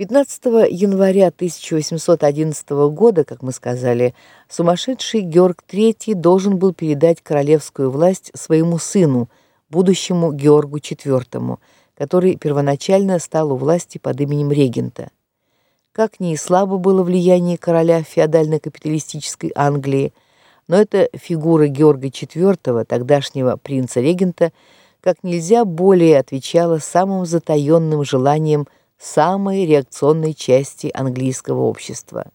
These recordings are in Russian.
15 января 1811 года, как мы сказали, сумасшедший Георг III должен был передать королевскую власть своему сыну, будущему Георгу IV, который первоначально стал у власти под именем регента. Как ни слабо было влияние короля в феодально-капиталистической Англии, но эта фигура Георга IV, тогдашнего принца-регента, как нельзя более отвечала самым затаённым желаниям самой реакционной части английского общества.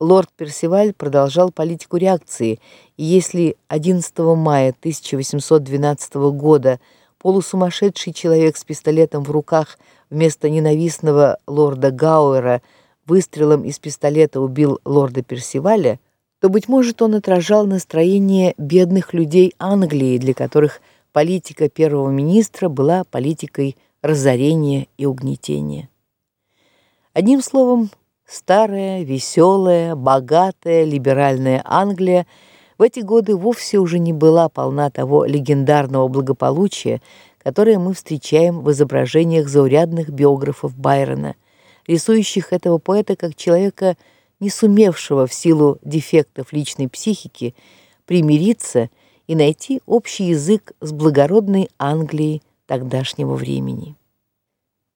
Лорд Персиваль продолжал политику реакции, и если 11 мая 1812 года полусумасшедший человек с пистолетом в руках вместо ненавистного лорда Гауэра выстрелом из пистолета убил лорда Персиваля, то быть может, он отражал настроение бедных людей Англии, для которых политика первого министра была политикой разорения и угнетения. Одним словом, старая, веселая, богатая, либеральная Англия в эти годы вовсе уже не была полна того легендарного благополучия, которое мы встречаем в изображениях заурядных биографов Байрона, рисующих этого поэта как человека, не сумевшего в силу дефектов личной психики примириться и найти общий язык с благородной Англией тогдашнего времени.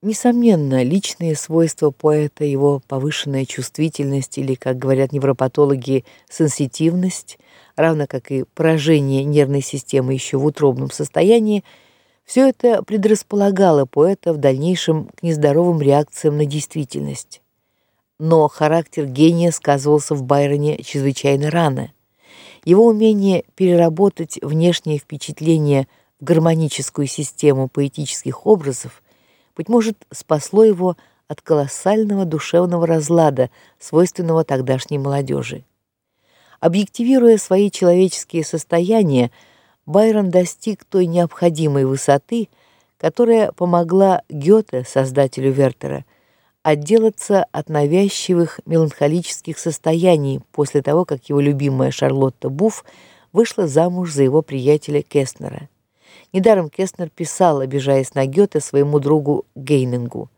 Несомненно, личные свойства поэта, его повышенная чувствительность или, как говорят невропатологи, сенситивность, равно как и поражение нервной системы еще в утробном состоянии, все это предрасполагало поэта в дальнейшем к нездоровым реакциям на действительность. Но характер гения сказывался в Байроне чрезвычайно рано. Его умение переработать внешние впечатления в гармоническую систему поэтических образов, быть может, спасло его от колоссального душевного разлада, свойственного тогдашней молодежи. Объективируя свои человеческие состояния, Байрон достиг той необходимой высоты, которая помогла Гёте, создателю Вертера, отделаться от навязчивых меланхолических состояний после того, как его любимая Шарлотта Буф вышла замуж за его приятеля Кестнера. Недаром Кестнер писал, обижаясь на Гёте своему другу Гейнингу: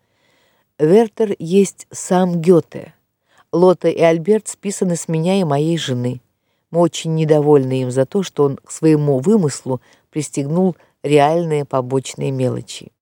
"Вертер есть сам Гёте. Лота и Альберт списаны с меня и моей жены. Мы очень недовольны им за то, что он к своему вымыслу пристегнул реальные побочные мелочи".